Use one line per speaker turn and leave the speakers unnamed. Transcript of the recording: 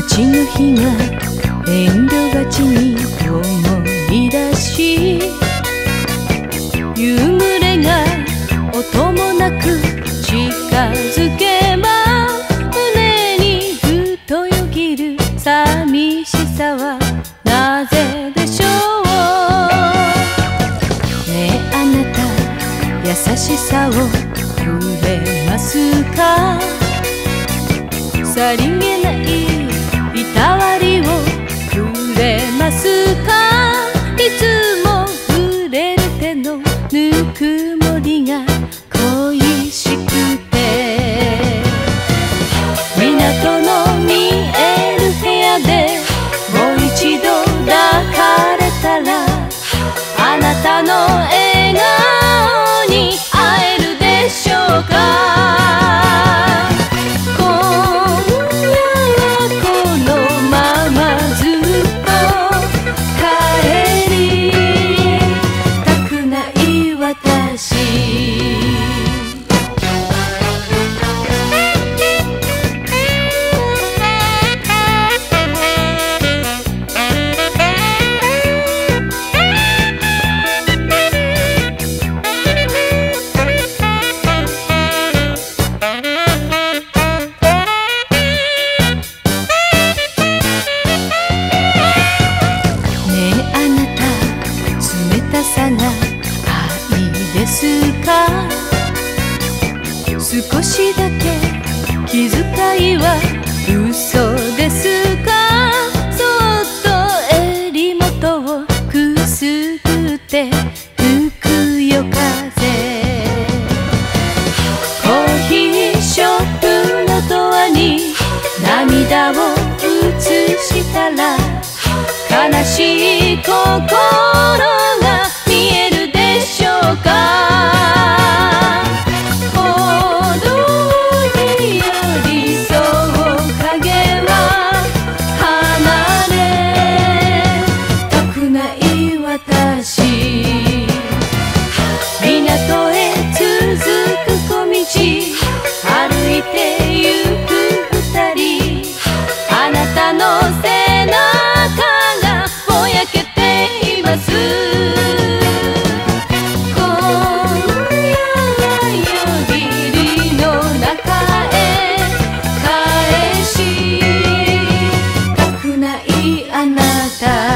る日が遠慮がちに思い出し夕暮れが音もなく近づけば胸にふとよぎる寂しさはなぜでしょう。ねえあなた優しさをくれますか？さりげないですか？少しだけ気遣いは嘘ですか？そっと襟元をくすぐって吹くよ風。コーヒーショップのドアに涙を映したら悲しい心た